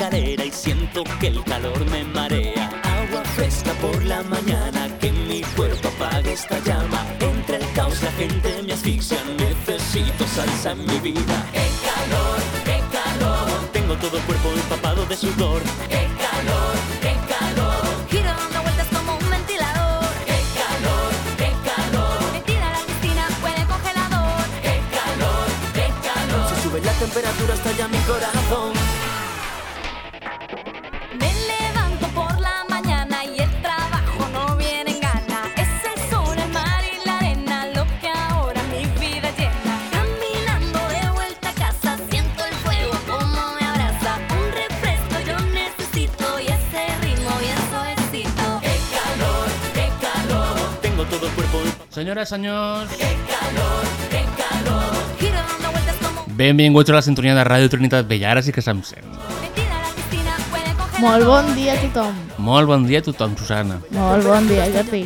Escalera y siento que el calor me marea. Agua fresca por la mañana, que mi cuerpo apague esta llama. Entre el caos la gente me asfixia, necesito salsa en mi vida. Senyores, senyors, ¡Qué calor, qué calor! Giro dando vueltas como un benvinguts a la sintonia de Ràdio Trinitat Vella. Ara sí que se'm sent. Molt bon dia a tothom. Molt bon dia a tothom, Susana. Molt bon dia, Jordi.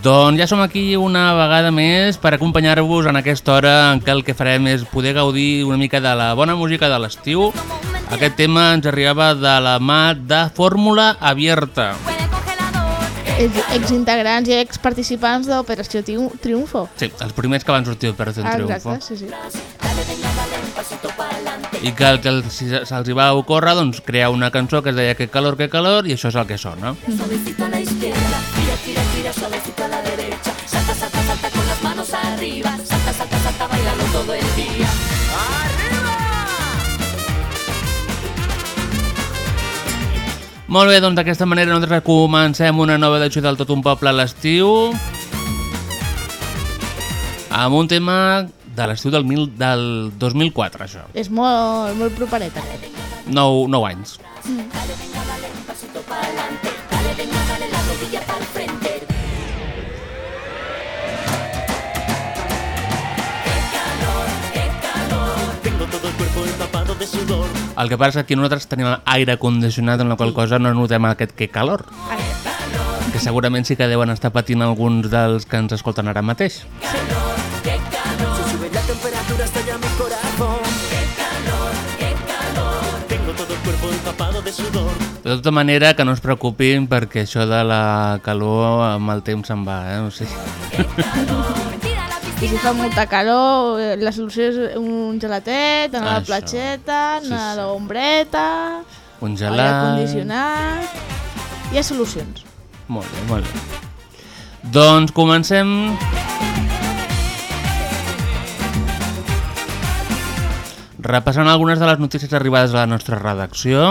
Doncs ja som aquí una vegada més per acompanyar-vos en aquesta hora en què el que farem és poder gaudir una mica de la bona música de l'estiu. Aquest tema ens arribava de la mà de Fórmula Abierta. Huele a congelador. Ex- Exintegrants i exparticipants d'Operació Triu- Triunfo. Sí, els primers que van sortir un Ah, triomfo. exacte, sí, sí. I que el que se'ls va ocórrer, doncs, crear una cançó que es deia que calor, que calor, i això és el que sona. Suavecito a Molt bé, doncs d'aquesta manera nosaltres comencem una nova edició del Tot un Poble a l'estiu amb un tema de l'estiu del, mil, del 2004, això. És molt, molt properet aquest. 9, 9 anys. Tengo El que passa és que nosaltres tenim aire condicionat en la qual cosa no notem aquest que calor. Que segurament sí que deuen estar patint alguns dels que ens escolten ara mateix. De tota manera, que no es preocupin perquè això de la calor amb el temps se'n va, eh? O sigui, I si fa molta calor, eh, la solució és un gelatet, anar a la Sí, anar a l'ombreta, un aire gelat... condicionat... Hi ha solucions. Molt bé, molt bé. Doncs comencem... Repassant algunes de les notícies arribades a la nostra redacció.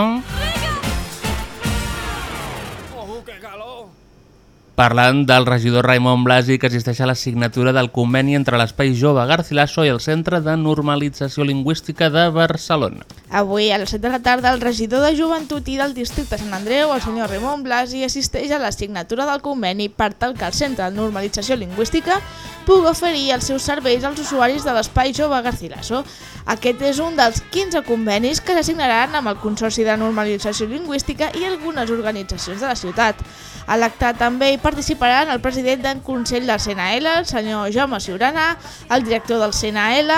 Parlant del regidor Raimon Blasi que assisteix a la signatura del conveni entre l'Espai Jove Garcilaso i el Centre de Normalització Lingüística de Barcelona. Avui, a les 7 de la tarda, el regidor de Joventut i del districte Sant Andreu, el senyor Ramon Blasi, assisteix a la signatura del conveni per tal que el Centre de Normalització Lingüística pugui oferir els seus serveis als usuaris de l'Espai Jove Garcilaso. Aquest és un dels 15 convenis que s'assignaran amb el Consorci de Normalització Lingüística i algunes organitzacions de la ciutat. A l'acte també hi participaran el president del Consell del CNL, el senyor Jaume Ciurana, el director del CNL,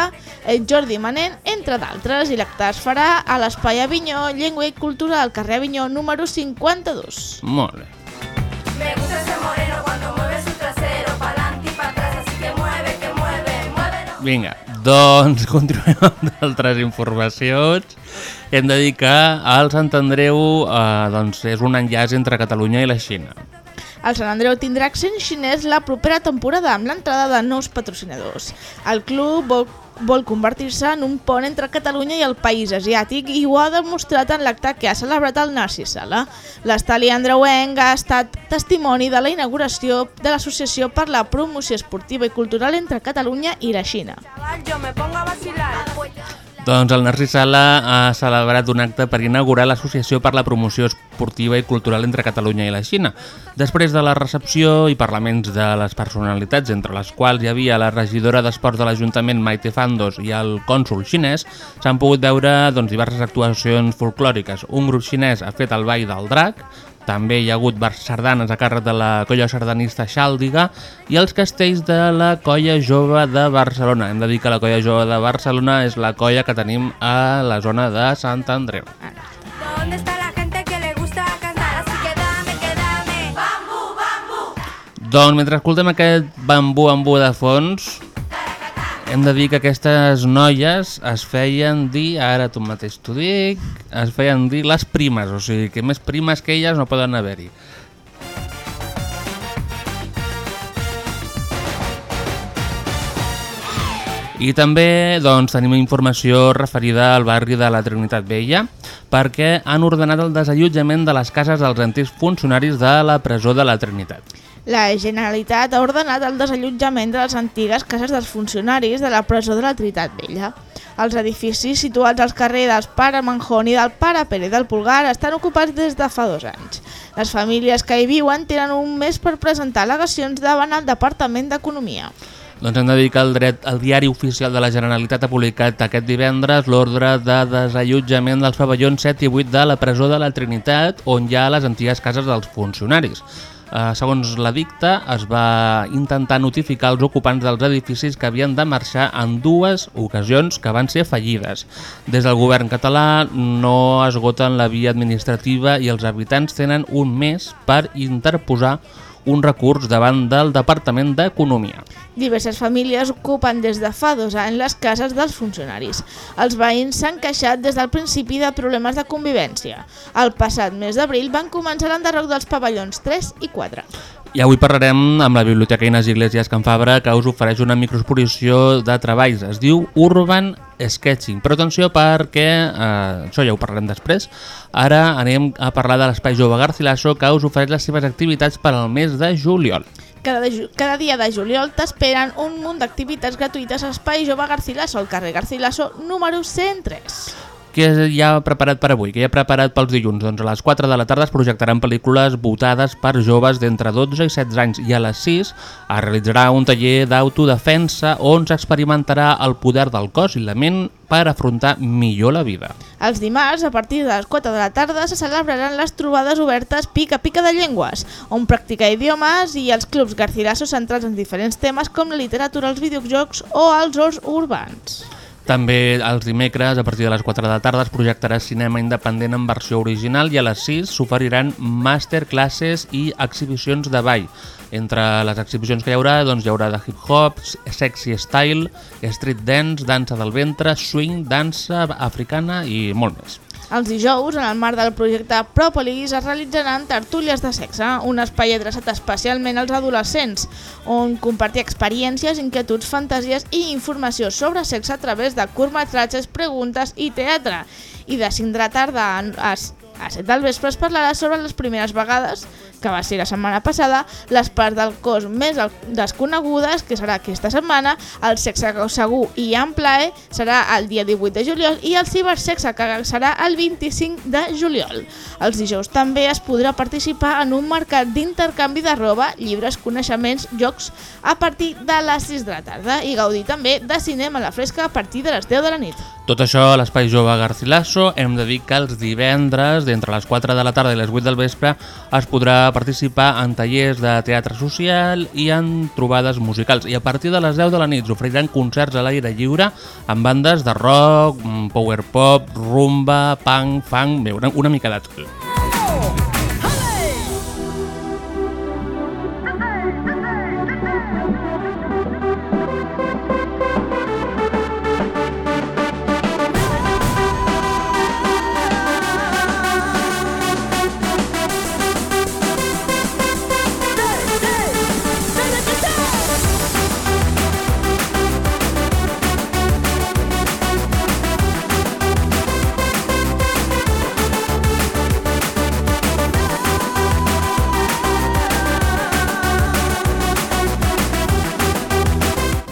el Jordi Manent, entre d'altres, i l'acte es farà a l'Espai Avinyó, Llengua i Cultura del carrer Avinyó número 52. Molt bé. Me gusta ese moreno cuando mueve su trasero, pa'lante y pa' atrás, así que mueve, que mueve, muévelo. Vinga, doncs continuem amb d'altres informacions. Hem de dir que el Sant Andreu eh, doncs és un enllaç entre Catalunya i la Xina. El Sant Andreu tindrà accent xinès la propera temporada amb l'entrada de nous patrocinadors. El club vol, vol convertir-se en un pont entre Catalunya i el país asiàtic i ho ha demostrat en l'acte que ha celebrat el Narcís Sala. L'Estali Andreuenc ha estat testimoni de la inauguració de l'Associació per la Promoció Esportiva i Cultural entre Catalunya i la Xina. Doncs el Narcís Sala ha celebrat un acte per inaugurar l'Associació per la Promoció Esportiva i Cultural entre Catalunya i la Xina. Després de la recepció i parlaments de les personalitats, entre les quals hi havia la regidora d'Esports de l'Ajuntament Maite Fandos i el cònsul xinès, s'han pogut veure doncs, diverses actuacions folclòriques. Un grup xinès ha fet el ball del drac, també hi ha hagut bar- sardanes a càrrec de la colla sardanista Xàldiga i els castells de la colla jove de Barcelona. Hem de dir que la colla jove de Barcelona és la colla que tenim a la zona de Sant Andreu. ¿Dónde está la gente que le gusta cantar? Así que dame, que dame. Bambú, bambú. Doncs mentre escoltem aquest bambú bambú de fons, hem de dir que aquestes noies es feien dir, ara tu mateix t'ho dic, es feien dir les primes, o sigui que més primes que elles no poden haver-hi. I també doncs, tenim informació referida al barri de la Trinitat Vella perquè han ordenat el desallotjament de les cases dels antics funcionaris de la presó de la Trinitat. La Generalitat ha ordenat el desallotjament de les antigues cases dels funcionaris de la presó de la Trinitat Vella. Els edificis situats als carrers dels Pare Manjón i del Pare Pere del Pulgar estan ocupats des de fa dos anys. Les famílies que hi viuen tenen un mes per presentar al·legacions davant el Departament d'Economia. Doncs hem de dir que el, dret, el diari oficial de la Generalitat ha publicat aquest divendres l'ordre de desallotjament dels pavellons 7 i 8 de la presó de la Trinitat, on hi ha les antigues cases dels funcionaris. Eh, segons la dicta, es va intentar notificar els ocupants dels edificis que havien de marxar en dues ocasions que van ser fallides. Des del govern català no esgoten la via administrativa i els habitants tenen un mes per interposar un recurs davant del Departament d'Economia. Diverses famílies ocupen des de fa dos anys les cases dels funcionaris. Els veïns s'han queixat des del principi de problemes de convivència. El passat mes d'abril van començar l'enderroc dels pavellons 3 i 4. I avui parlarem amb la Biblioteca Inés Iglesias Can Fabra que us ofereix una microexposició de treballs. Es diu Urban Sketching. Però atenció perquè, eh, això ja ho parlarem després, ara anem a parlar de l'Espai Jove Garcilaso que us ofereix les seves activitats per al mes de juliol. Cada, de, cada dia de juliol t'esperen un munt d'activitats gratuïtes a Espai Jove Garcilaso, al carrer Garcilaso número 103. Què hi ha preparat per avui? Què hi ha preparat pels dilluns? Doncs a les 4 de la tarda es projectaran pel·lícules votades per joves d'entre 12 i 16 anys i a les 6 es realitzarà un taller d'autodefensa on s'experimentarà el poder del cos i la ment per afrontar millor la vida. Els dimarts, a partir de les 4 de la tarda, se celebraran les trobades obertes Pica Pica de Llengües, on practicar idiomes i els clubs Garcilaso centrats en diferents temes com la literatura, els videojocs o els horts urbans. També els dimecres, a partir de les 4 de la tarda, es projectarà cinema independent en versió original i a les 6 s'oferiran masterclasses i exhibicions de ball. Entre les exhibicions que hi haurà, doncs hi haurà de hip-hop, sexy style, street dance, dansa del ventre, swing, dansa africana i molt més. Els dijous, en el marc del projecte Propolis, es realitzaran tertúlies de sexe, un espai adreçat especialment als adolescents, on compartir experiències, inquietuds, fantasies i informació sobre sexe a través de curtmetratges, preguntes i teatre. I de 5 de la tarda a 7 del vespre es parlarà sobre les primeres vegades, que va ser la setmana passada, les parts del cos més desconegudes, que serà aquesta setmana, el sexe segur i plaer serà el dia 18 de juliol i el cibersexe, que serà el 25 de juliol. Els dijous també es podrà participar en un mercat d'intercanvi de roba, llibres, coneixements, jocs a partir de les 6 de la tarda i gaudir també de cinema a la fresca a partir de les 10 de la nit. Tot això a l'Espai Jove Garcilaso hem de dir que els divendres, d'entre les 4 de la tarda i les 8 del vespre, es podrà participar en tallers de teatre social i en trobades musicals. I a partir de les 10 de la nit s'oferiran concerts a l'aire lliure amb bandes de rock, mm, power pop, rumba, punk, funk, una, una mica de tot.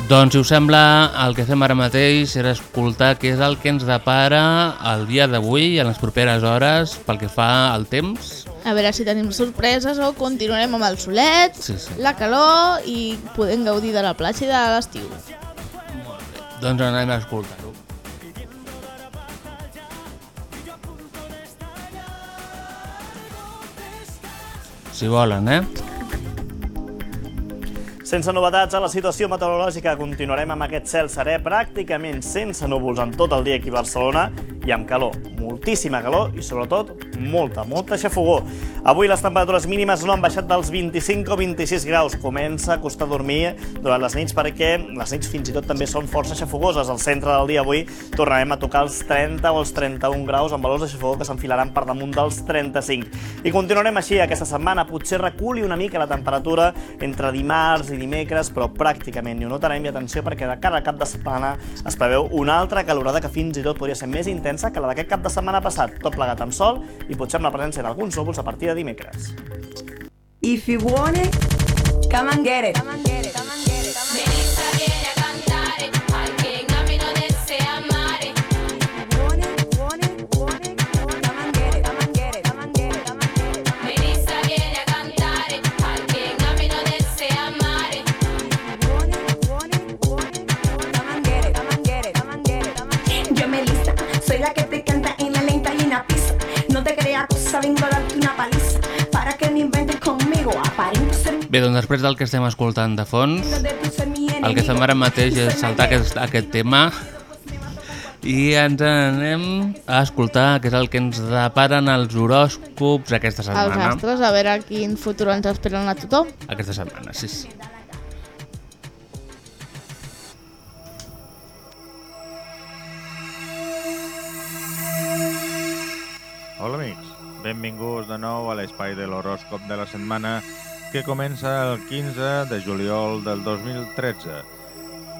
Doncs, si us sembla, el que fem ara mateix és escoltar què és el que ens depara el dia d'avui i en les properes hores pel que fa al temps. A veure si tenim sorpreses o continuarem amb el solet, Sí, sí. la calor i podem gaudir de la platja i de l'estiu. Doncs anem a escoltar-ho. Si volen, eh? Sense novetats a la situació meteorològica, continuarem amb aquest cel serè pràcticament sense núvols en tot el dia aquí a Barcelona i amb calor, moltíssima calor i sobretot molta, molta xafogó. Avui les temperatures mínimes no han baixat dels 25 o 26 graus. Comença a costar dormir durant les nits perquè les nits fins i tot també són força xafogoses. Al centre del dia avui tornarem a tocar els 30 o els 31 graus amb valors de xafogó que s'enfilaran per damunt dels 35. I continuarem així aquesta setmana. Potser reculi una mica la temperatura entre dimarts i dimecres, però pràcticament ni ho notarem. I atenció perquè de cara al cap de setmana es preveu una altra calorada que fins i tot podria ser més intensa que la d'aquest cap de setmana passat. Tot plegat amb sol i potser amb la presència d'alguns núvols a partir de dimecres. If you want it, come and get it. Want Creas cosa, vengo a darte una paliza. Para que no inventes conmigo, aparento ser Bé, doncs després del que estem escoltant de fons, el que fem ara mateix és saltar aquest, aquest tema i ens anem a escoltar què és el que ens deparen els horòscops aquesta Els setmana. astres, a veure quin futur ens esperen a tothom. Aquesta setmana, sí, sí. Hola amics, benvinguts de nou a l'espai de l'horòscop de la setmana que comença el 15 de juliol del 2013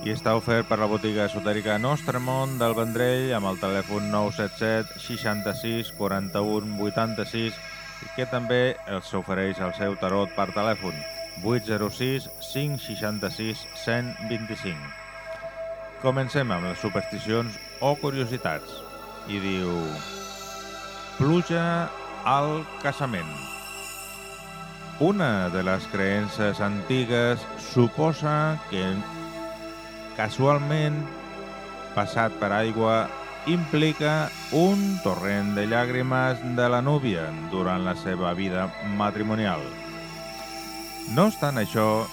i està ofert per la botiga esotèrica Nostre Món del Vendrell amb el telèfon 977 66 41 86 i que també els ofereix el seu tarot per telèfon 806 566 125. Comencem amb les supersticions o curiositats. I diu... Pluja al casament. Una de les creences antigues suposa que casualment passat per aigua implica un torrent de llàgrimes de la núvia durant la seva vida matrimonial. No obstant això,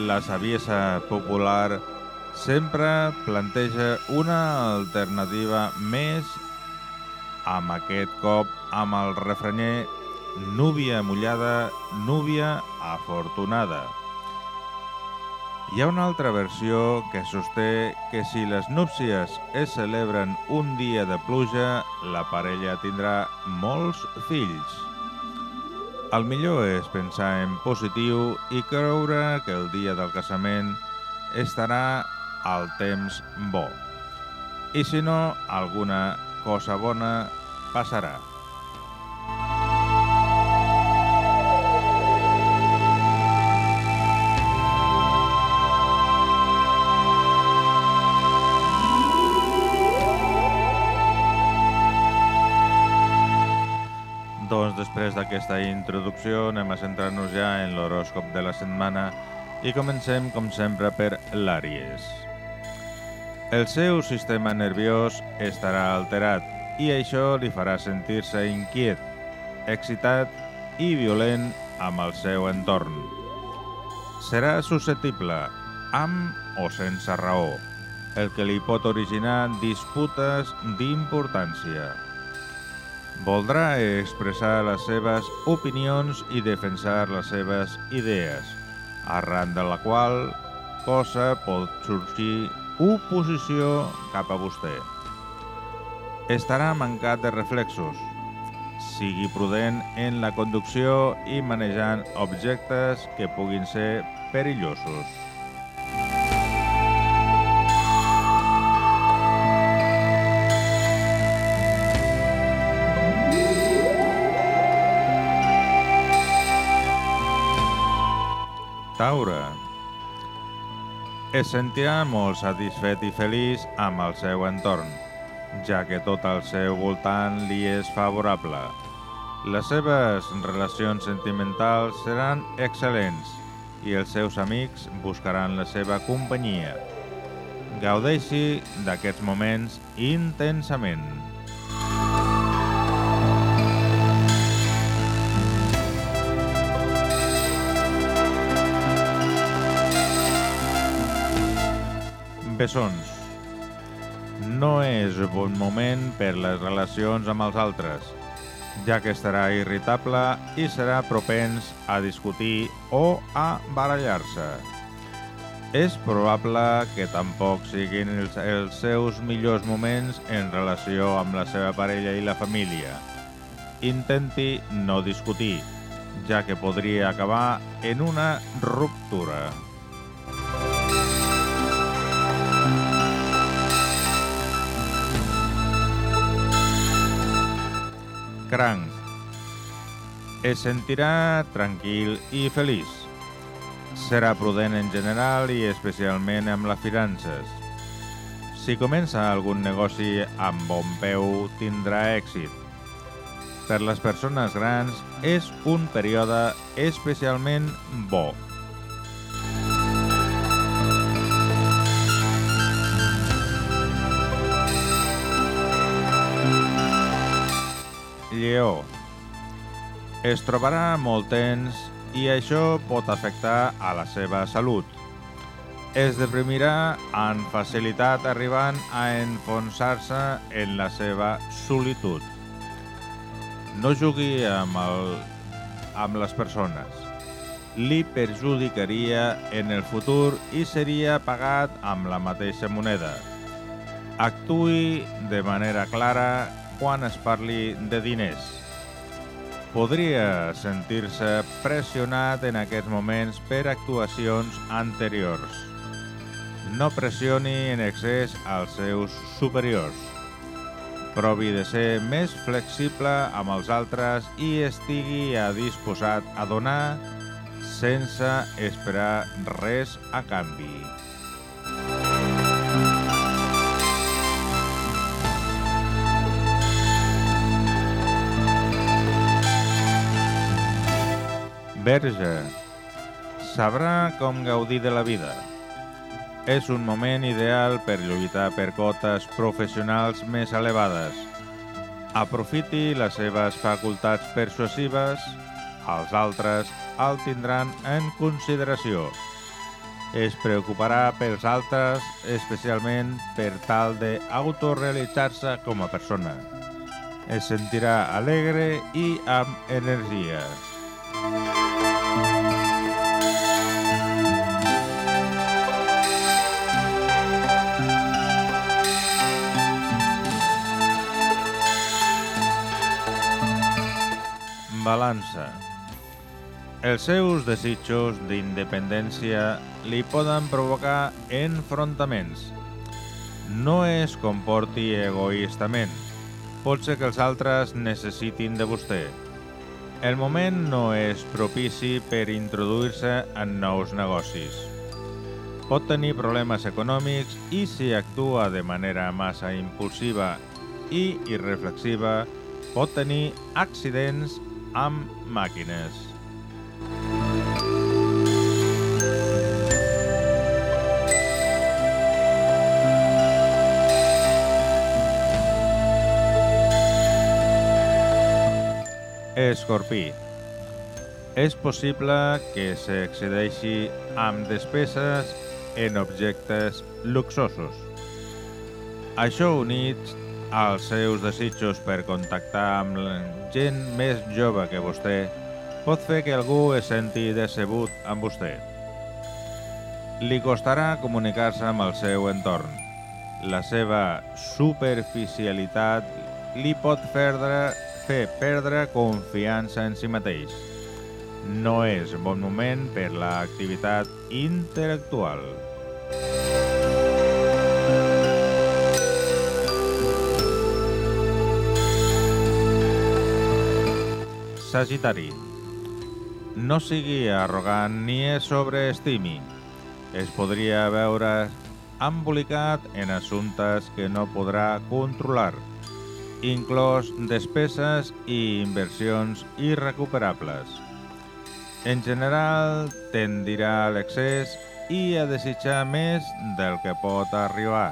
la saviesa popular sempre planteja una alternativa més amb aquest cop amb el refrenyer núvia mullada, núvia afortunada. Hi ha una altra versió que sosté que si les núpcies es celebren un dia de pluja, la parella tindrà molts fills. El millor és pensar en positiu i creure que el dia del casament estarà al temps bo. I si no, alguna cosa bona passarà. Doncs després d'aquesta introducció anem a centrar-nos ja en l'horòscop de la setmana i comencem, com sempre, per l'Àries. El seu sistema nerviós estarà alterat i això li farà sentir-se inquiet, excitat i violent amb el seu entorn. Serà susceptible, amb o sense raó, el que li pot originar disputes d'importància. Voldrà expressar les seves opinions i defensar les seves idees, arran de la qual cosa pot sorgir oposició cap a vostè. Estarà mancat de reflexos. Sigui prudent en la conducció i manejant objectes que puguin ser perillosos. Es sentirà molt satisfet i feliç amb el seu entorn, ja que tot al seu voltant li és favorable. Les seves relacions sentimentals seran excel·lents i els seus amics buscaran la seva companyia. Gaudeixi d'aquests moments intensament. Bessons. No és bon moment per les relacions amb els altres, ja que estarà irritable i serà propens a discutir o a barallar-se. És probable que tampoc siguin els, els seus millors moments en relació amb la seva parella i la família. Intenti no discutir, ja que podria acabar en una ruptura. Cranc. Es sentirà tranquil i feliç. Serà prudent en general i especialment amb les finances. Si comença algun negoci amb bon peu, tindrà èxit. Per les persones grans és un període especialment bo. Lleó. Es trobarà molt tens i això pot afectar a la seva salut. Es deprimirà amb facilitat arribant a enfonsar-se en la seva solitud. No jugui amb, el, amb les persones. Li perjudicaria en el futur i seria pagat amb la mateixa moneda. Actui de manera clara quan es parli de diners. Podria sentir-se pressionat en aquests moments per actuacions anteriors. No pressioni en excés als seus superiors. Provi de ser més flexible amb els altres i estigui a disposat a donar sense esperar res a canvi. Verge. Sabrà com gaudir de la vida. És un moment ideal per lluitar per cotes professionals més elevades. Aprofiti les seves facultats persuasives, els altres el tindran en consideració. Es preocuparà pels altres, especialment per tal d'autorealitzar-se com a persona. Es sentirà alegre i amb Balança. Els seus desitjos d'independència li poden provocar enfrontaments. No es comporti egoistament. Pot ser que els altres necessitin de vostè. El moment no és propici per introduir-se en nous negocis. Pot tenir problemes econòmics i si actua de manera massa impulsiva i irreflexiva, pot tenir accidents amb màquines. Escorpí. És possible que s'excedeixi amb despeses en objectes luxosos. Això units als seus desitjos per contactar amb gent més jove que vostè pot fer que algú es senti decebut amb vostè. Li costarà comunicar-se amb el seu entorn. La seva superficialitat li pot perdre, fer perdre confiança en si mateix. No és bon moment per l'activitat intel·lectual. Sagitari. No sigui arrogant ni es sobreestimi. es podria veure embolicat en assumptes que no podrà controlar, inclòs despeses i inversions irrecuperables. En general, tendirà a l'excés i a desitjar més del que pot arribar.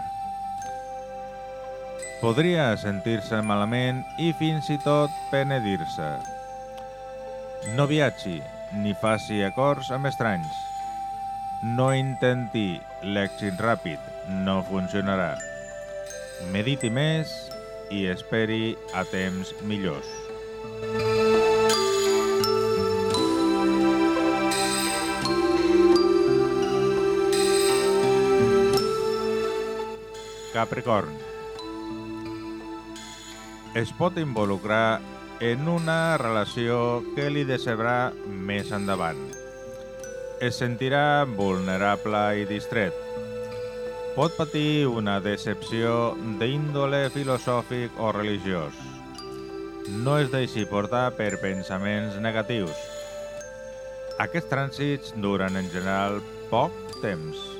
Podria sentir-se malament i fins i tot penedir-se. No viatgi ni faci acords amb estranys. No intenti l'èxit ràpid, no funcionarà. Mediti més i esperi a temps millors. Capricorn. Es pot involucrar en una relació que li decebrà més endavant. Es sentirà vulnerable i distret. Pot patir una decepció d'índole filosòfic o religiós. No es deixi portar per pensaments negatius. Aquests trànsits duren en general poc temps.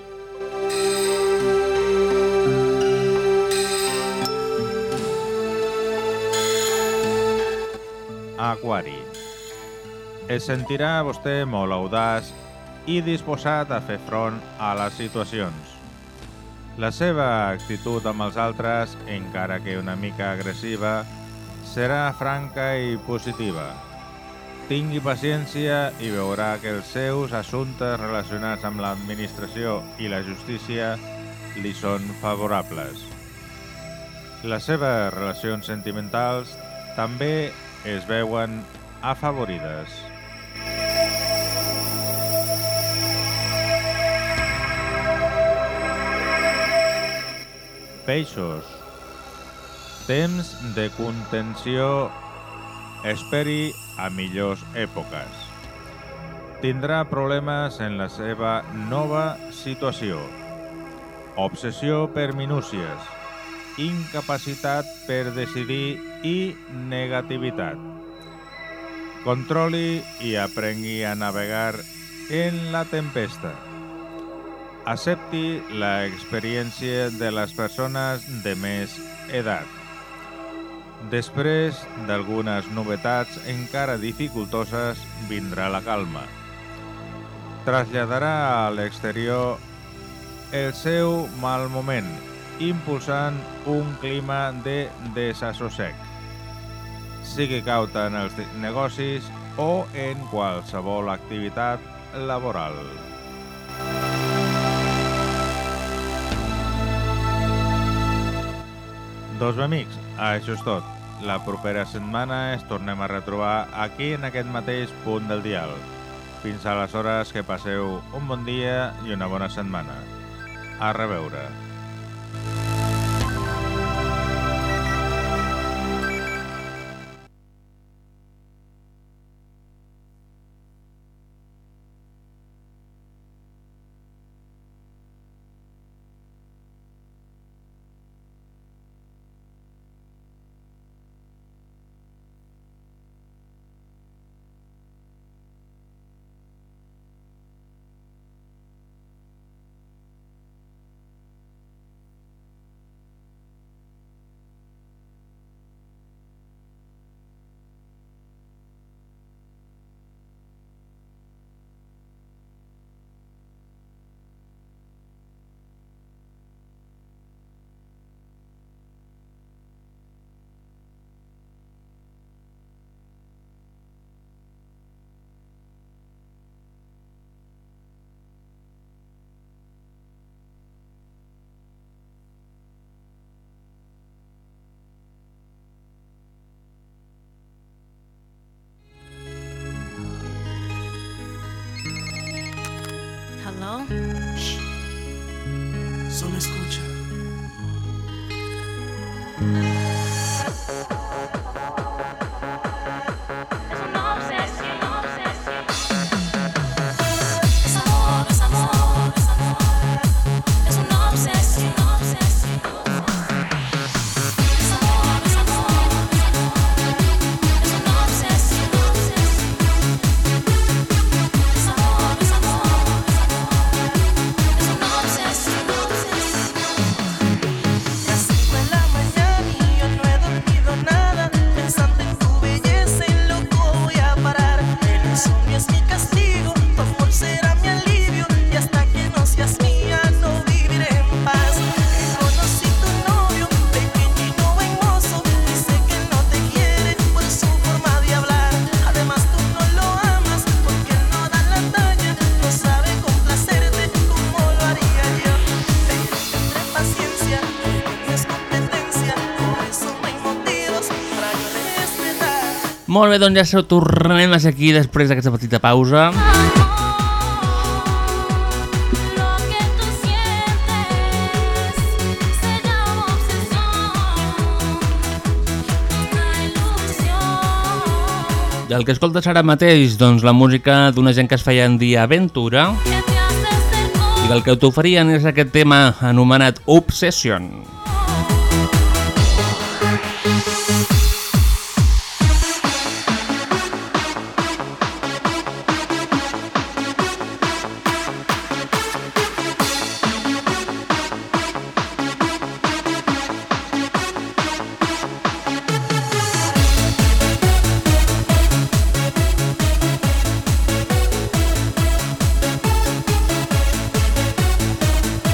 Aquari. Es sentirà vostè molt audaç i disposat a fer front a les situacions. La seva actitud amb els altres, encara que una mica agressiva, serà franca i positiva. Tingui paciència i veurà que els seus assumptes relacionats amb l'administració i la justícia li són favorables. Les seves relacions sentimentals també es veuen afavorides. Peixos. Temps de contenció esperi a millors èpoques. Tindrà problemes en la seva nova situació. Obsessió per minúcies. Incapacitat per decidir i negativitat. Controli i aprengui a navegar en la tempesta. Accepti la experiència de les persones de més edat. Després d'algunes novetats encara dificultoses, vindrà la calma. Traslladarà a l'exterior el seu mal moment, impulsant un clima de desassossec. Sigui cauta en els negocis o en qualsevol activitat laboral. Doncs bé, amics, això és tot. La propera setmana es tornem a retrobar aquí en aquest mateix punt del dial. Fins aleshores que passeu un bon dia i una bona setmana. A reveure. son las Molt bé, doncs ja tornem a ser aquí després d'aquesta petita pausa. El que escoltes ara mateix, doncs la música d'una gent que es feia en dia aventura i el que t'oferien és aquest tema anomenat Obsession.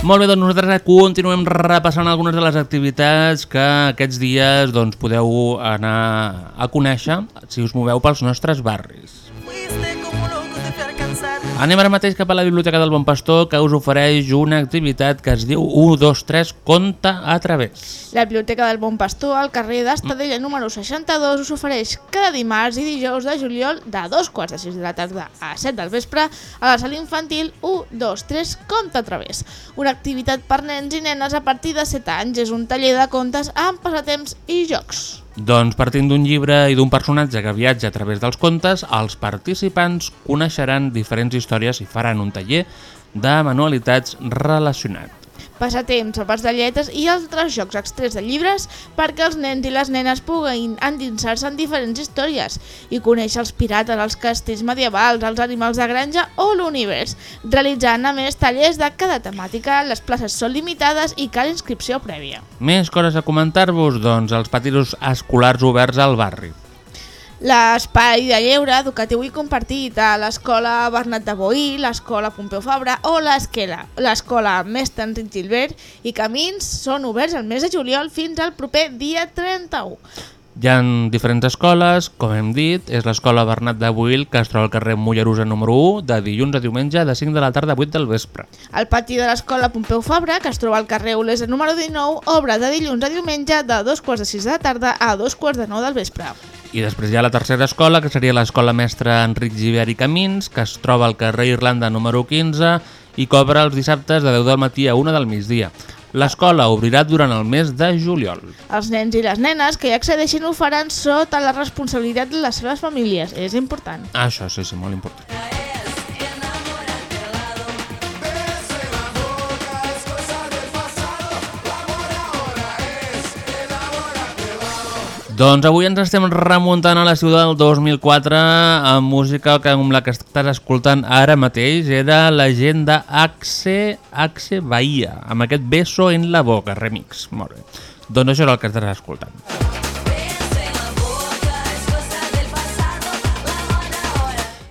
Molt bé, doncs nosaltres continuem repassant algunes de les activitats que aquests dies doncs, podeu anar a conèixer si us moveu pels nostres barris. Anem ara mateix cap a la Biblioteca del Bon Pastor que us ofereix una activitat que es diu 1, 2, 3, Conta a través. La Biblioteca del Bon Pastor, al carrer d'Estadella número 62, us ofereix cada dimarts i dijous de juliol de dos quarts de sis de la tarda a 7 del vespre a la sala infantil 1, 2, 3, Compte a través. Una activitat per nens i nenes a partir de 7 anys. És un taller de contes amb passatemps i jocs. Doncs partint d'un llibre i d'un personatge que viatja a través dels contes, els participants coneixeran diferents històries i faran un taller de manualitats relacionat. Passatemps, sopars de lletres i altres jocs extrets de llibres perquè els nens i les nenes puguin endinsar-se en diferents històries i conèixer els pirates, els castells medievals, els animals de granja o l'univers, realitzant a més tallers de cada temàtica, les places són limitades i cal inscripció prèvia. Més coses a comentar-vos? Doncs els patis escolars oberts al barri. L'espai de lleure educatiu i compartit a l'escola Bernat de Boí, l'escola Pompeu Fabra o l'esquela, l'escola Mestre Enric Gilbert i Camins són oberts el mes de juliol fins al proper dia 31. Hi ha diferents escoles, com hem dit, és l'escola Bernat de Buil, que es troba al carrer Mollerusa número 1, de dilluns a diumenge, de 5 de la tarda a 8 del vespre. El pati de l'escola Pompeu Fabra, que es troba al carrer Olesa número 19, obre de dilluns a diumenge de dos quarts de sis de la tarda a dos quarts de nou del vespre. I després hi ha la tercera escola, que seria l'escola mestre Enric Givert i Camins, que es troba al carrer Irlanda número 15 i cobra els dissabtes de 10 del matí a 1 del migdia. L'escola obrirà durant el mes de juliol. Els nens i les nenes que hi accedeixin ho faran sota la responsabilitat de les seves famílies. És important. Això sí, sí, molt important. Doncs avui ens estem remuntant a la ciutat del 2004 amb música que amb la que estàs escoltant ara mateix era la gent d'Axe Axe Bahia, amb aquest Beso en la boca, remix. Molt bé. Doncs això és el que estàs escoltant.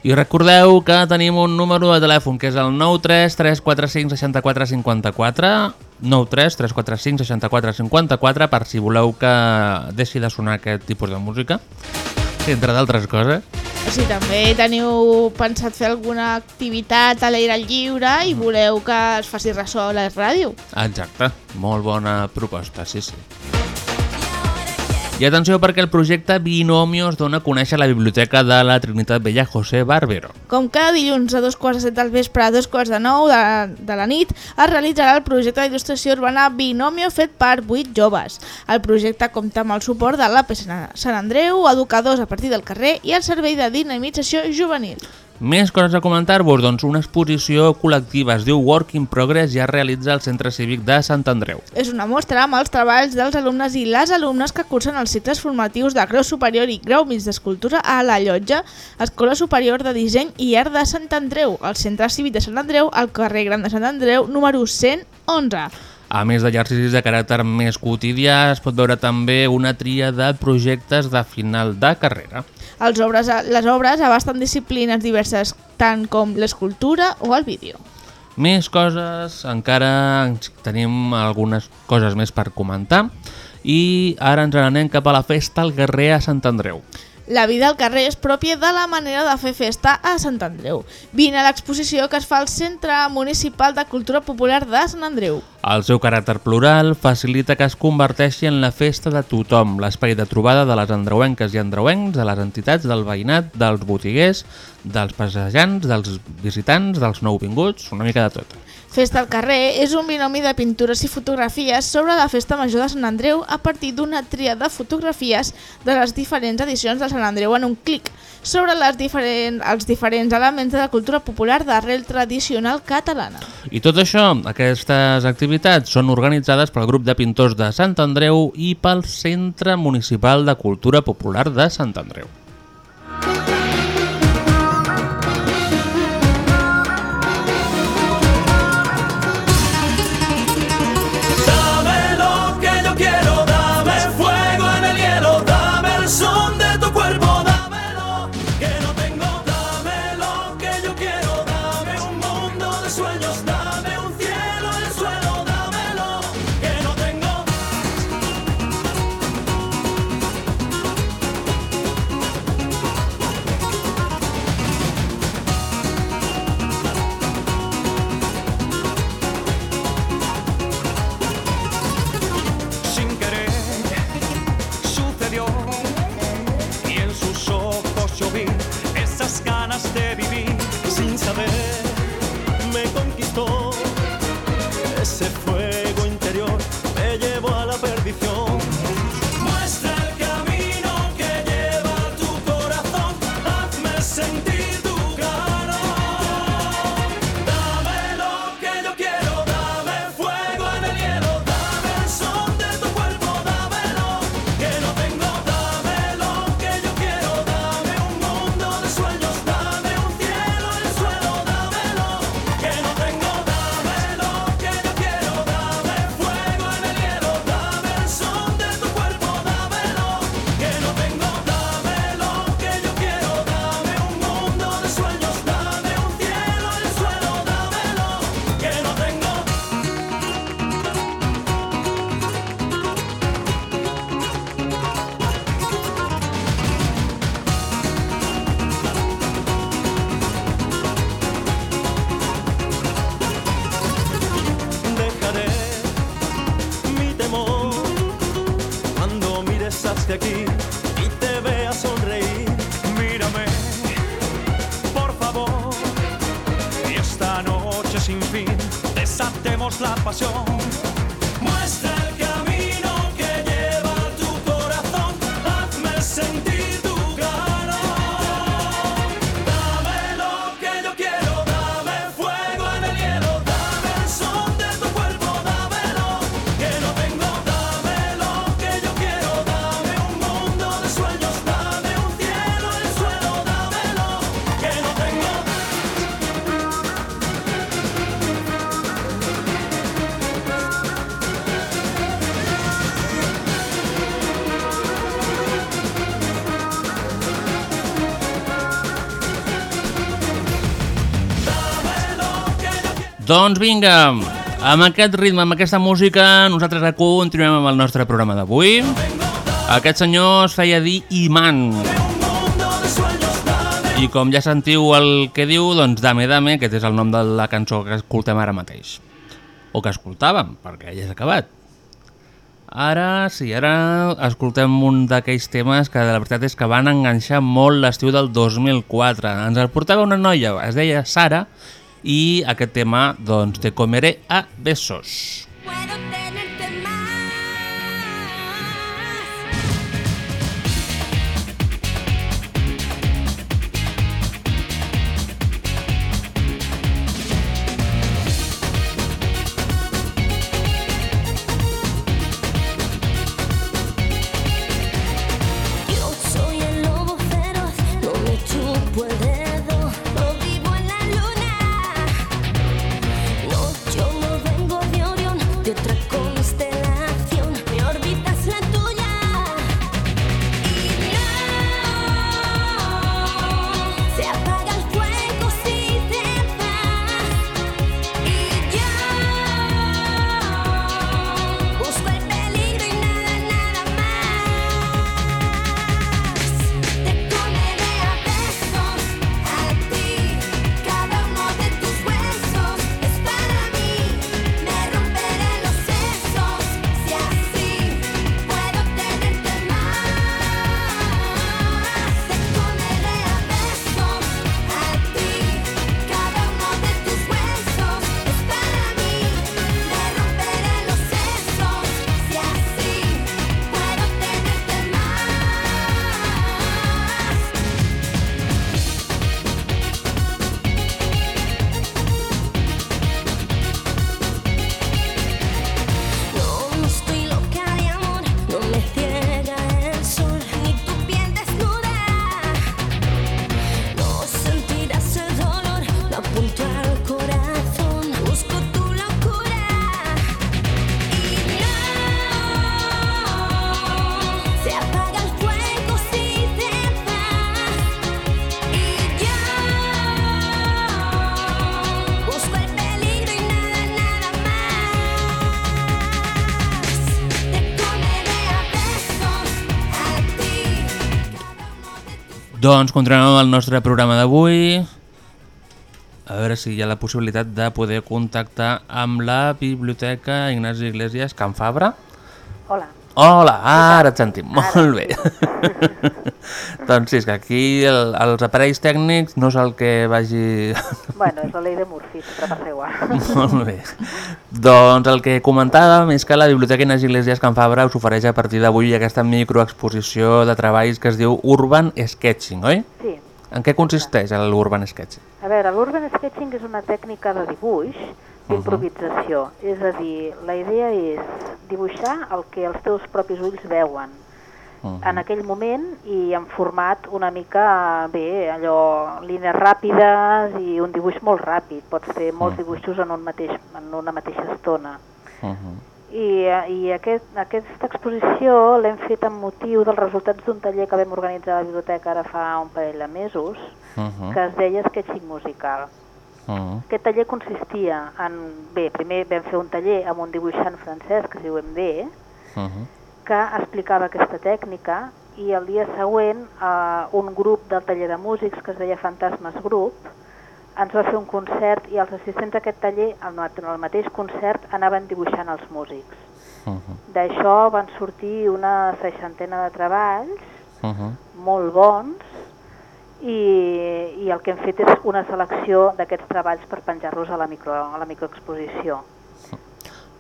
I recordeu que tenim un número de telèfon que és el 93 345 64 54 93 345 64 54 per si voleu que deixi de sonar aquest tipus de música entre d'altres coses Si també teniu pensat fer alguna activitat a l'aire lliure i voleu que es faci ressò a la ràdio. Exacte, molt bona proposta, sí, sí. I atenció perquè el projecte Binomio es dona a conèixer la Biblioteca de la Trinitat Vella José Barbero. Com cada dilluns a dos quarts de set del vespre a dos quarts de nou de, de la nit es realitzarà el projecte d'il·lustració urbana Binomio fet per 8 joves. El projecte compta amb el suport de l'AP Sant Andreu, educadors a partir del carrer i el Servei de Dinamització Juvenil. Més coses a comentar-vos, doncs una exposició col·lectiva es diu Work in Progress ja realitza al Centre Cívic de Sant Andreu. És una mostra amb els treballs dels alumnes i les alumnes que cursen els cicles formatius de grau superior i grau mig d'escultura a la Llotja, Escola Superior de Disseny i Art de Sant Andreu, al Centre Cívic de Sant Andreu, al carrer Gran de Sant Andreu, número 111. A més d'exercicis de caràcter més quotidià, es pot veure també una tria de projectes de final de carrera. Els obres, les obres abasten disciplines diverses, tant com l'escultura o el vídeo. Més coses, encara tenim algunes coses més per comentar i ara ens n'anem cap a la festa al Guerrer a Sant Andreu. La vida al carrer és pròpia de la manera de fer festa a Sant Andreu. Vine a l'exposició que es fa al Centre Municipal de Cultura Popular de Sant Andreu. El seu caràcter plural facilita que es converteixi en la festa de tothom, l'espai de trobada de les andreuenques i andreuencs, de les entitats, del veïnat, dels botiguers, dels passejants, dels visitants, dels nouvinguts, una mica de tot. Festa al carrer és un binomi de pintures i fotografies sobre la Festa Major de Sant Andreu a partir d'una tria de fotografies de les diferents edicions de Sant Andreu en un clic sobre les diferent, els diferents elements de la cultura popular d'arrel tradicional catalana. I tot això, aquestes activitats són organitzades pel grup de pintors de Sant Andreu i pel Centre Municipal de Cultura Popular de Sant Andreu. Doncs vinga, amb aquest ritme, amb aquesta música, nosaltres continuem amb el nostre programa d'avui. Aquest senyor es feia dir Iman. I com ja sentiu el que diu, doncs Dame Dame, aquest és el nom de la cançó que escoltem ara mateix. O que escoltàvem, perquè ja és acabat. Ara, sí, ara escoltem un d'aquells temes que la veritat és que van enganxar molt l'estiu del 2004. Ens el portava una noia, es deia Sara, i aquest tema, doncs, te comeré a besos. Yo Doncs continuem el nostre programa d'avui. A veure si hi ha la possibilitat de poder contactar amb la Biblioteca Ignasi Iglesias Can Fabra. Hola. Ara et sentim, molt bé. doncs sí, és que aquí el, els aparells tècnics no és el que vagi... Bueno, és la llei de Murphy, sempre passa igual. molt bé. Doncs el que comentàvem és que la Biblioteca Ignasi Iglesias Can Fabra us ofereix a partir d'avui aquesta microexposició de treballs que es diu Urban Sketching, oi? Sí. En què consisteix l'Urban Sketching? A veure, l'urban sketching és una tècnica de dibuix d'improvisació. És a dir, la idea és dibuixar el que els teus propis ulls veuen en aquell moment i en format una mica, bé, allò, línies ràpides i un dibuix molt ràpid. Pots fer molts dibuixos en, un mateix, en una mateixa estona. I, eh, i aquest, aquesta exposició l'hem fet amb motiu dels resultats d'un taller que vam organitzar a la biblioteca ara fa un parell de mesos, que es deia Sketching Musical. Aquest taller consistia en... Bé, primer vam fer un taller amb un dibuixant francès que es diu MD, que explicava aquesta tècnica i el dia següent eh, un grup del taller de músics que es deia Fantasmes Group ens va fer un concert i els assistents a aquest taller en el mateix concert anaven dibuixant els músics. D'això van sortir una seixantena de treballs molt bons i, i el que hem fet és una selecció d'aquests treballs per penjar-los a la, micro, a la microexposició.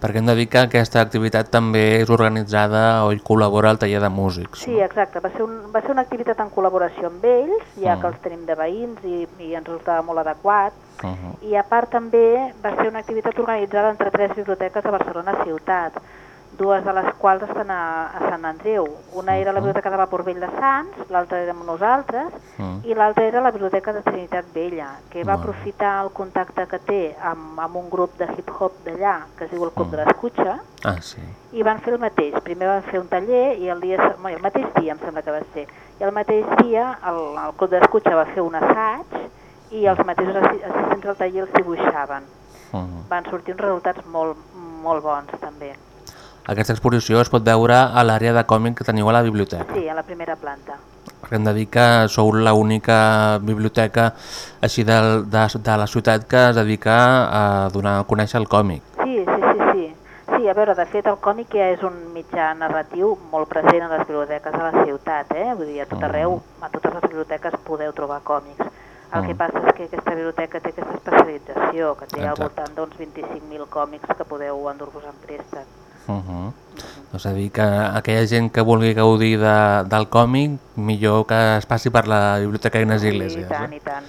Perquè hem de dir que aquesta activitat també és organitzada o hi col·labora el taller de músics. Sí, exacte. Va ser, un, va ser una activitat en col·laboració amb ells, ja Mm. que els tenim de veïns i, i ens resultava molt adequat. Uh -huh. I a part també va ser una activitat organitzada entre tres biblioteques de Barcelona ciutat, dues de les quals estan a, a Sant Andreu. Una era la Biblioteca de Vapor Vell de Sants, l'altra érem nosaltres, Mm. i l'altra era la Biblioteca de Trinitat Vella, que va bé. aprofitar el contacte que té amb, amb un grup de hip-hop d'allà, que es diu el Club de l'Escutxa, Ah, sí. i van fer el mateix. Primer van fer un taller i el, dia, bueno, el mateix dia em sembla que va ser. I el mateix dia el, el Club de l'Escutxa va fer un assaig i els mateixos assi- assistents al taller els dibuixaven. Uh Van sortir uns resultats molt, molt bons també. Aquesta exposició es pot veure a l'àrea de còmic que teniu a la biblioteca. Sí, a la primera planta. Hem de dir que sou l'única biblioteca així de, de, de la ciutat que es dedica a donar a conèixer el còmic. Sí, sí, sí, sí. Sí, a veure, de fet el còmic ja és un mitjà narratiu molt present a les biblioteques de la ciutat, eh? Vull dir, a tot arreu, a totes les biblioteques podeu trobar còmics. El que passa és que aquesta biblioteca té aquesta especialització, que té al Exacte. voltant d'uns 25.000 còmics que podeu endur-vos en préstec. Uh -huh. És a dir, que aquella gent que vulgui gaudir de, del còmic, millor que es passi per la Biblioteca Ignasi Iglesias. I tant, eh? i tant.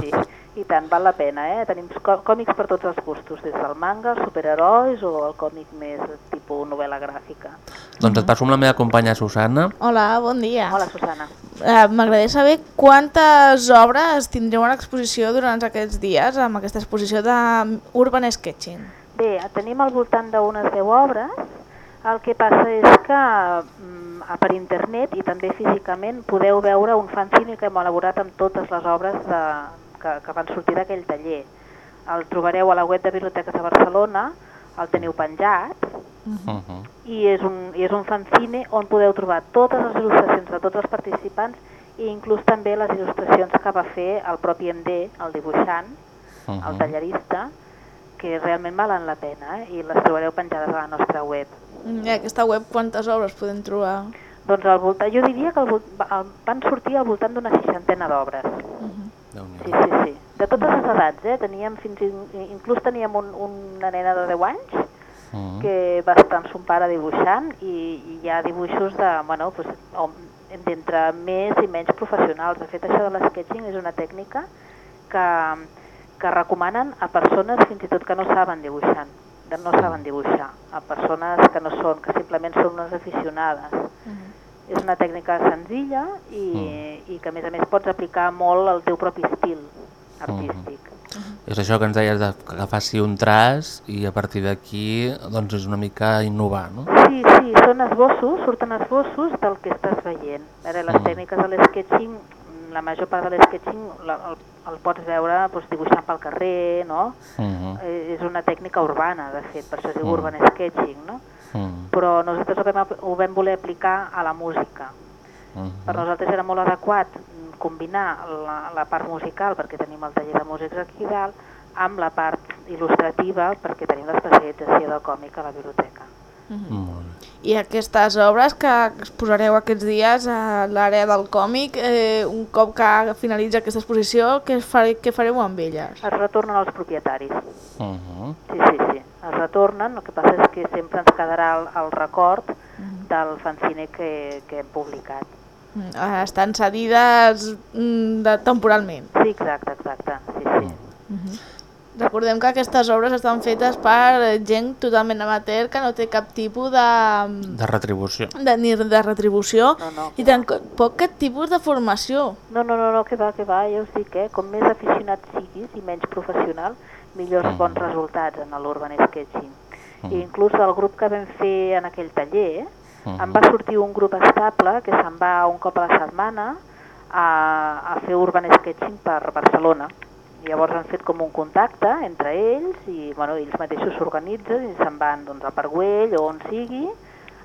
Sí, i tant, val la pena, eh? Tenim còmics per tots els gustos, des del manga, els superherois o el còmic més tipus novel·la gràfica. Doncs et passo amb la meva companya Susana. Hola, bon dia. Hola, Susana. Uh, M'agradaria saber quantes obres tindreu en exposició durant aquests dies amb aquesta exposició de Urban Sketching. Bé, tenim al voltant d'unes 10 obres. El que passa és que mm, a- per internet i també físicament podeu veure un fanzine que hem elaborat amb totes les obres de, que, que van sortir d'aquell taller. El trobareu a la web de Biblioteques de Barcelona, el teniu penjat, Uh -huh. i és un, i és un fanzine on podeu trobar totes les il·lustracions de tots els participants i inclús també les il·lustracions que va fer el propi MD, el dibuixant, el tallerista, que realment valen la pena eh? i les trobareu penjades a la nostra web. Mm, I aquesta web quantes obres podem trobar? Doncs al voltant, jo diria que al, vol- va- van sortir al voltant d'una seixantena d'obres. Sí, sí, sí. De totes les edats, eh? Teníem fins i, inclús teníem un, una nena de 10 anys Mm. que va estar amb son pare dibuixant i, i hi ha dibuixos de, bueno, pues, d'entre més i menys professionals. De fet, això de l'esquetching és una tècnica que, que recomanen a persones fins i tot que no saben dibuixant, de no saben dibuixar, a persones que no són, que simplement són unes aficionades. És una tècnica senzilla i, i que a més a més pots aplicar molt al teu propi estil artístic. És això que ens deies de que faci un traç i a partir d'aquí doncs és una mica innovar, no? Sí, sí, són esbossos, surten esbossos del que estàs veient. A veure, les tècniques de l'esquetching, la major part de l'esquetching la- el, el pots veure doncs, dibuixant pel carrer, no? Mhm. Eh, És una tècnica urbana, de fet, per això es diu Mm. urban sketching, no? Mm. Però nosaltres ho vam, ho vam voler aplicar a la música. Per nosaltres era molt adequat combinar la, la part musical, perquè tenim el taller de músics aquí dalt, amb la part il·lustrativa, perquè tenim l'especialització del còmic a la biblioteca. I aquestes obres que exposareu aquests dies a l'àrea del còmic, eh, un cop que finalitza aquesta exposició, què, fare, què fareu amb elles? Es retornen als propietaris. Uh -huh. Sí, sí, sí. Es retornen, el que passa és que sempre ens quedarà el, el record del fanzine que, que hem publicat. Mm, eh, Estan cedides mm, de, temporalment. Sí, exacte, exacte. Sí, sí. Recordem que aquestes obres estan fetes per gent totalment amateur que no té cap tipus de, De retribució. de, ni de retribució No, no. i tampoc cap tipus de formació. No, no, no, no, que va, que va, ja us dic, eh? Com més aficionat siguis i menys professional, millors bons resultats en l'urban sketching. I inclús el grup que vam fer en aquell taller, em va sortir un grup estable que se'n va un cop a la setmana a, a fer urban sketching per Barcelona. Llavors han fet com un contacte entre ells i bueno, ells mateixos s'organitzen i se'n van doncs, a Parguell o on sigui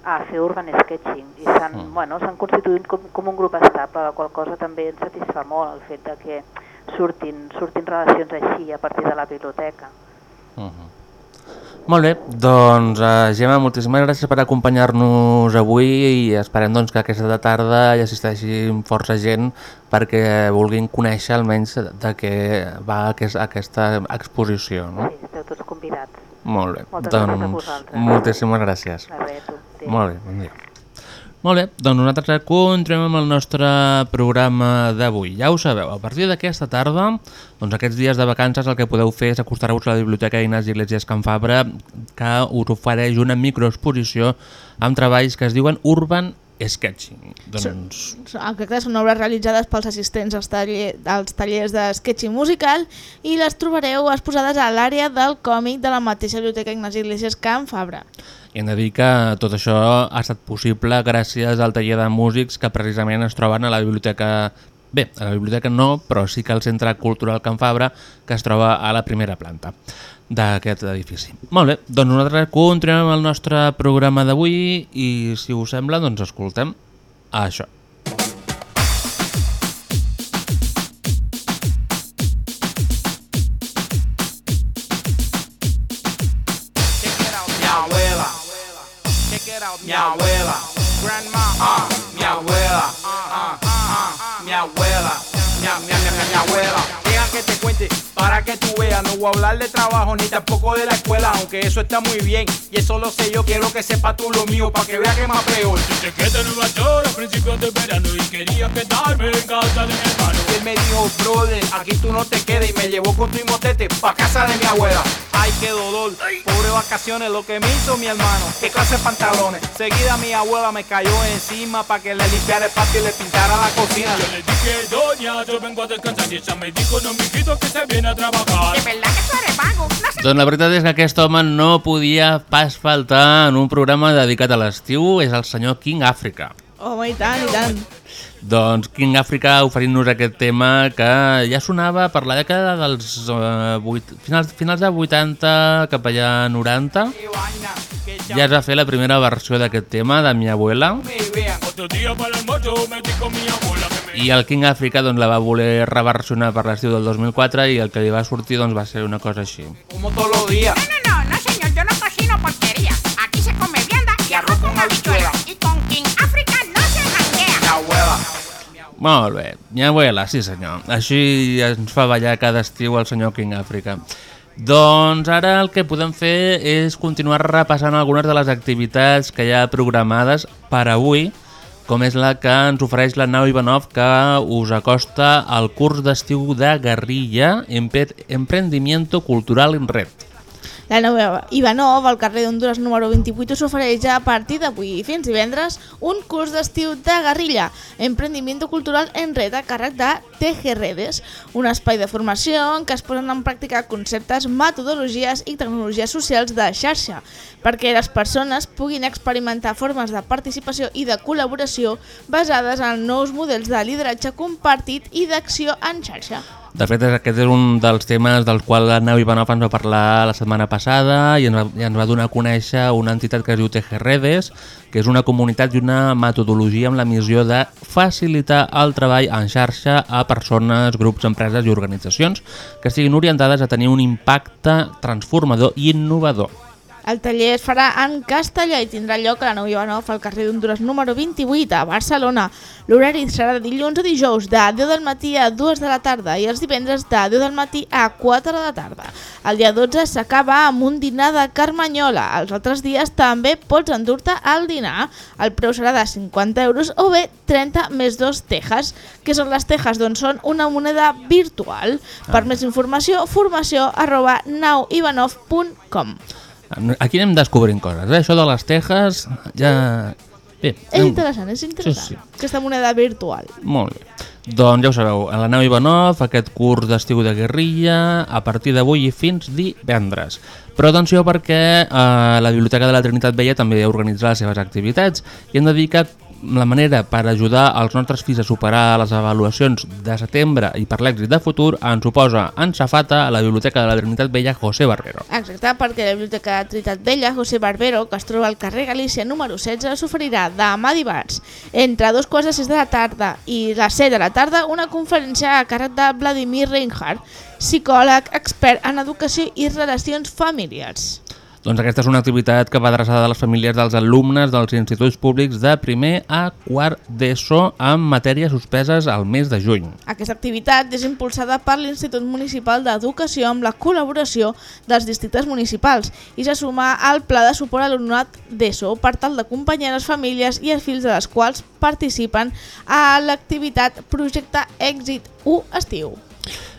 a fer urban sketching. I s'han bueno, s'han constituït com, com un grup estable, la qual cosa també ens satisfà molt el fet de que surtin, surtin relacions així a partir de la biblioteca. Molt bé, doncs uh, Gemma, moltíssimes gràcies per acompanyar-nos avui i esperem doncs, que aquesta tarda hi assisteixi força gent perquè vulguin conèixer almenys de què va aquest, aquesta exposició. No? Sí, esteu tots convidats. Molt bé, Moltes gràcies doncs vosaltres. moltíssimes gràcies. Molt bé, bon dia. Molt bé, doncs nosaltres continuem amb el nostre programa d'avui. Ja ho sabeu, a partir d'aquesta tarda, doncs aquests dies de vacances el que podeu fer és acostar-vos a la Biblioteca Ignasi Iglesias Can Fabra, que us ofereix una microexposició amb treballs que es diuen Urban Sketching. Doncs... Cas són obres realitzades pels assistents als, taller, als tallers de sketching musical i les trobareu exposades a l'àrea del còmic de la mateixa Biblioteca Ignasi Iglesias Can Fabra. I hem de dir que tot això ha estat possible gràcies al taller de músics que precisament es troben a la biblioteca... Bé, a la biblioteca no, però sí que al Centre Cultural Can Fabra, que es troba a la primera planta d'aquest edifici. Molt bé, doncs nosaltres continuem el nostre programa d'avui i si us sembla, doncs escoltem això. Que tú veas. No voy a hablar de trabajo ni tampoco de la escuela, aunque eso está muy bien. Y eso lo sé yo, quiero que sepa tú lo mío, para que veas que más peor. Dice que de Nueva York a principios de verano y quería quedarme en casa de mi hermano. Él me dijo, brother, aquí tú no te quedes y me llevó con tu motete pa' casa de mi abuela. Ay, qué dolor, pobre vacaciones, lo que me hizo mi hermano. Qué clase de pantalones. Seguida mi abuela me cayó encima pa' que le limpiara el patio y le pintara la cocina. Yo le dije, doña, yo vengo a descansar y ella me dijo, no, mijito, que se viene a trabajar. De verdad que tú eres vago. No sé. Doncs la veritat és que aquest home no podia pas faltar en un programa dedicat a l'estiu, és el senyor King Africa. Home, i tant, i tant. Doncs King Africa oferint-nos aquest tema que ja sonava per la dècada dels eh, vuit, finals, finals de 80 cap allà 90. Ja es va fer la primera versió d'aquest tema de Mi Abuela Otro día para el almuerzo me dijo mi abuela i el King Africa doncs, la va voler reversionar per l'estiu del 2004 i el que li va sortir doncs, va ser una cosa així. Como todos los días. No, no, no, señor, yo no cocino porquería. Aquí se come vianda y arroz con habichuela. Y con King Africa no se janguea. Mi abuela. Molt bé, Mi Abuela, sí senyor. Així ens fa ballar cada estiu el senyor King Africa. Doncs ara el que podem fer és continuar repassant algunes de les activitats que hi ha programades per avui, com és la que ens ofereix la Nau Ivanov que us acosta al curs d'estiu de Guerrilla Empre- Emprendimiento Cultural en Red. La nova Ivanov, al carrer d'Honduras número 28, us ofereix a partir d'avui fins divendres un curs d'estiu de guerrilla, emprendimiento cultural en red a càrrec de TG Redes, un espai de formació en què es posen en pràctica conceptes, metodologies i tecnologies socials de xarxa, perquè les persones puguin experimentar formes de participació i de col·laboració basades en nous models de lideratge compartit i d'acció en xarxa. De fet, aquest és un dels temes dels quals la Nau Ivanov ens va parlar la setmana passada i ens va, i ens va donar a conèixer una entitat que es diu Tejerredes, que és una comunitat i una metodologia amb la missió de facilitar el treball en xarxa a persones, grups, empreses i organitzacions que estiguin orientades a tenir un impacte transformador i innovador. El taller es farà en castellà i tindrà lloc a la Nou Ivanov al carrer d'Honduras número 28 a Barcelona. L'horari serà de dilluns a dijous de 10 del matí a 2 de la tarda i els divendres de 10 del matí a 4 de la tarda. El dia 12 s'acaba amb un dinar de carmanyola. Els altres dies també pots endur-te al dinar. El preu serà de 50 euros o bé 30 més dos tejas. Què són les tejas? Doncs són una moneda virtual. Per Ah. més informació, formació arroba nauivanov.com. Aquí anem descobrint coses, eh? Això de les tejes ja... Bé, És anem- interessant, és interessant. Sí, sí. Aquesta moneda virtual. Molt bé. Doncs ja ho sabeu, a la nau Ivanov, aquest curs d'estiu de guerrilla, a partir d'avui i fins divendres. Però atenció perquè eh, la Biblioteca de la Trinitat Vella també organitza les seves activitats i hem de dir que la manera per ajudar els nostres fills a superar les avaluacions de setembre i per l'èxit de futur ens suposa en safata a la Biblioteca de la Trinitat Vella José Barbero. Exacte, perquè la Biblioteca de Trinitat Vella, José Barbero, que es troba al carrer Galícia número 16, s'oferirà demà dimarts, entre dos quarts de sis de la tarda i les 7 de la tarda, una conferència a càrrec de Vladimir Reinhardt, psicòleg expert en educació i relacions familiars. Doncs aquesta és una activitat que va adreçada a les famílies dels alumnes dels instituts públics de primer a quart d'ESO amb matèries suspeses al mes de juny. Aquesta activitat és impulsada per l'Institut Municipal d'Educació amb la col·laboració dels districtes municipals i se suma al Pla de Suport a l'Alumnat d'ESO per tal d'acompanyar les famílies i els fills de les quals participen a l'activitat Projecte Èxit 1 Estiu.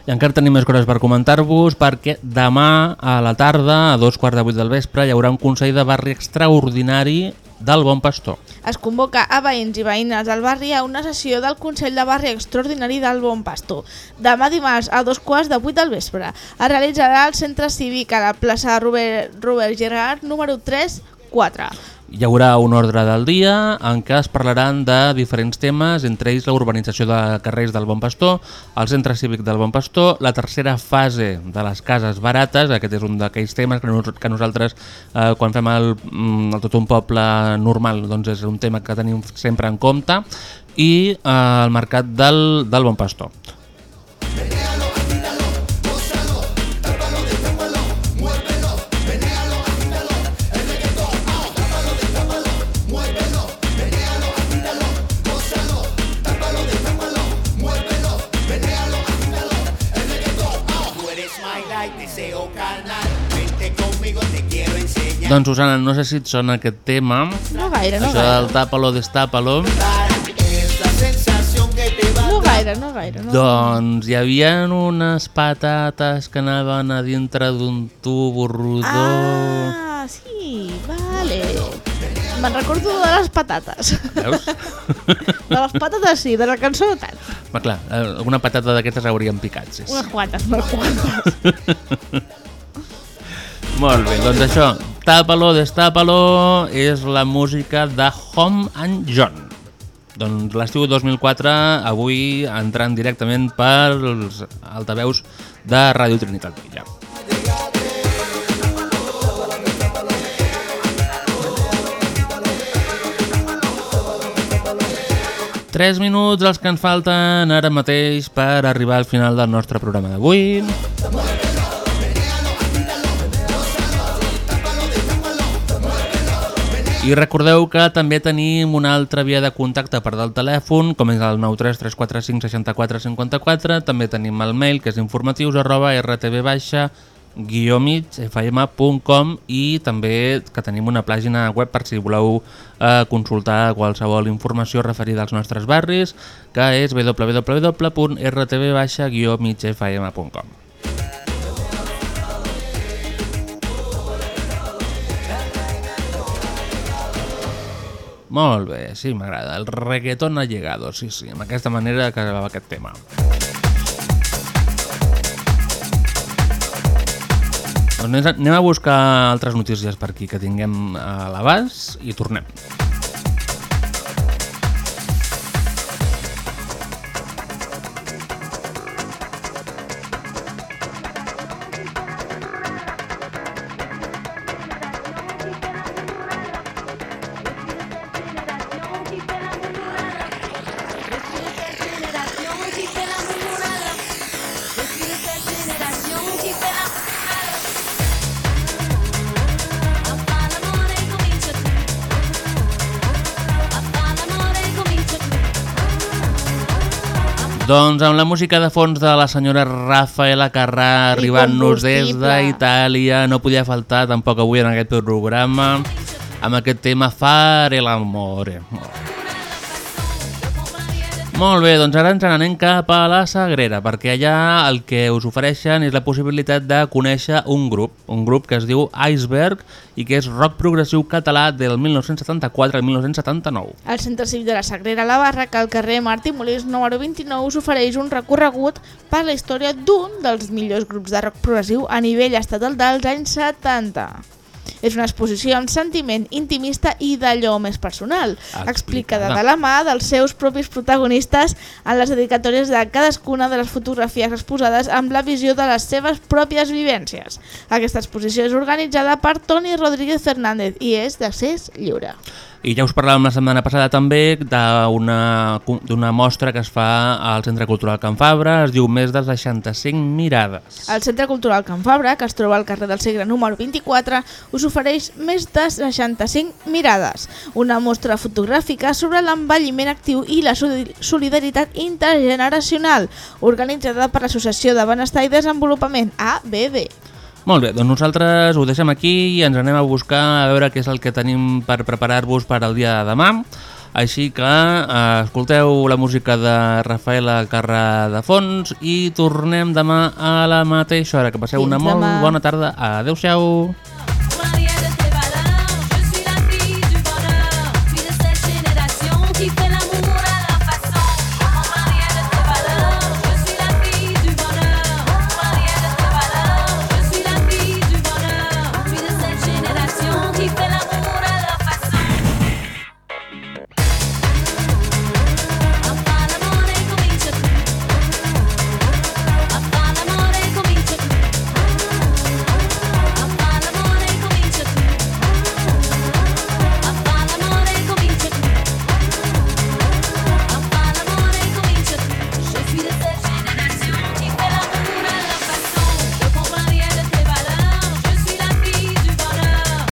I encara tenim més coses per comentar-vos perquè demà a la tarda, a dos quarts de vuit del vespre, hi haurà un Consell de Barri extraordinari del Bon Pastor. Es convoca a veïns i veïnes del barri a una sessió del Consell de Barri Extraordinari del Bon Pastor. Demà dimarts a dos quarts de vuit del vespre. Es realitzarà al Centre Cívic a la plaça Robert, Robert Gerard número 3 4. Hi haurà un ordre del dia en què es parlaran de diferents temes, entre ells la urbanització de carrers del Bon Pastor, el centre cívic del Bon Pastor, la tercera fase de les cases barates, aquest és un d'aquells temes que, nos, que nosaltres eh, quan fem el, mm, el Tot un poble normal doncs és un tema que tenim sempre en compte, i eh, el mercat del, del Bon Pastor. Doncs Susana, no sé si et sona aquest tema, No gaire, no això gaire. del tàpalo, destàpalo, No gaire, no gaire. No. doncs hi havia unes patates que anaven a dintre d'un tub rodó... Ah, sí, vale. Me'n recordo de les patates. Veus? De les patates sí, de la cançó no tant. Ma, clar, eh, alguna patata d'aquestes haurien picat, sí. Unes quantes, unes quantes. Molt bé, doncs això, Tàpalo, Destàpalo és la música de Home and John. Doncs l'estiu 2004, avui entrant directament pels altaveus de Ràdio Trinitat Vella. Tres minuts els que ens falten ara mateix per arribar al final del nostre programa d'avui. I recordeu que també tenim una altra via de contacte per del telèfon, com és el 933456454, també tenim el mail, que és informatius arroba guiomigfm.com i també que tenim una pàgina web per si voleu eh, consultar qualsevol informació referida als nostres barris, que és www.rtv Molt bé, sí, m'agrada. El reggaeton ha llegado, sí, sí, amb aquesta manera que acabava aquest tema. Doncs anem a- buscar altres notícies per aquí que tinguem a l'abast i tornem. Doncs amb la música de fons de la senyora Rafaela Carrà arribant-nos des d'Itàlia, no podia faltar tampoc avui en aquest programa amb aquest tema Fare l'amore. Molt bé, doncs ara ens n'anem cap a la Sagrera, perquè allà el que us ofereixen és la possibilitat de conèixer un grup, un grup que es diu Iceberg i que és rock progressiu català del 1974 al 1979. El Centre Cívic de la Sagrera La Barraca, al carrer Martí Molins número 29, us ofereix un recorregut per la història d'un dels millors grups de rock progressiu a nivell estatal dels anys 70. És una exposició amb sentiment intimista i d'allò més personal, explicada de la mà dels seus propis protagonistes en les dedicatòries de cadascuna de les fotografies exposades amb la visió de les seves pròpies vivències. Aquesta exposició és organitzada per Toni Rodríguez Fernández i és d'accés lliure. I ja us parlàvem la setmana passada també d'una mostra que es fa al Centre Cultural Can Fabra, es diu Més de 65 mirades. El Centre Cultural Can Fabra, que es troba al carrer del Segre número 24, us ofereix més de 65 mirades, una mostra fotogràfica sobre l'envelliment actiu i la soli- solidaritat intergeneracional, organitzada per l'Associació de Benestar i Desenvolupament, ABD. Molt bé, doncs nosaltres ho deixem aquí i ens anem a buscar a veure què és el que tenim per preparar-vos per al dia de demà. Així que eh, escolteu la música de Rafaela Carrà de fons i tornem demà a la mateixa hora. Que passeu Fins una molt demà. bona tarda. Adéu-siau.